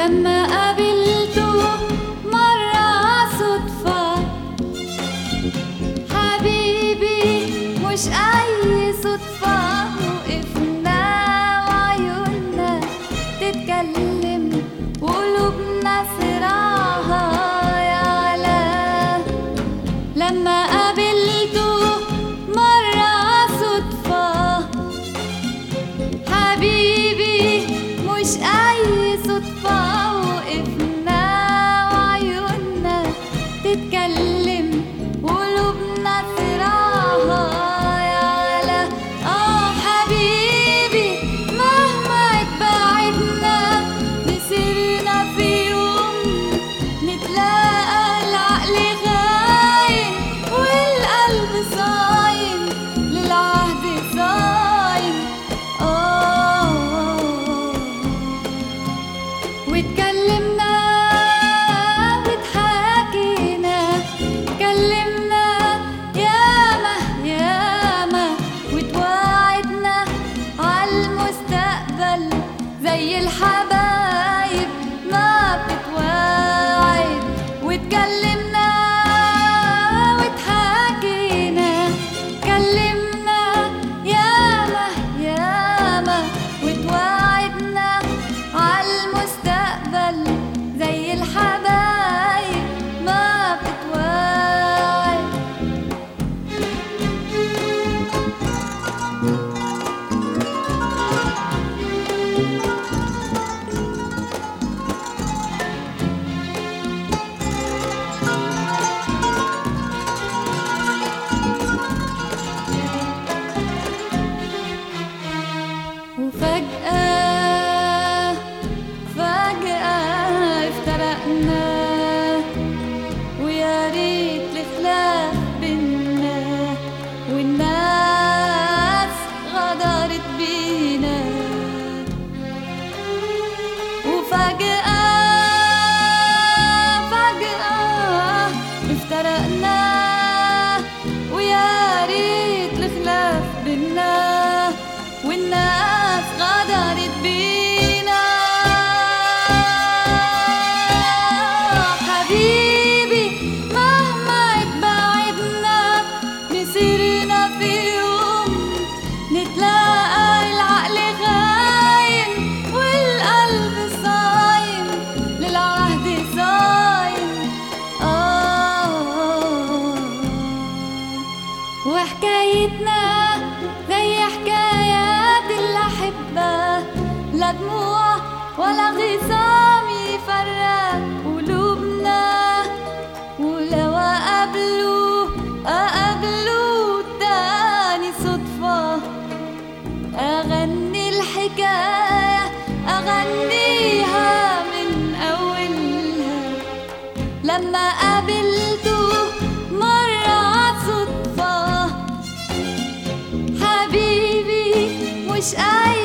لما قابلته مرة صدفة. حبيبي مش أي صدفة. وقفنا وعيوننا تتكلم وقلوبنا صراعها يا علا لما قابلته وتكلم فجأة فجأة افترقنا. الخلاف بينا والناس غدرت بينا. حكاية أغنيها من أولها. لما قابلته مرة صدفة حبيبي مش قادر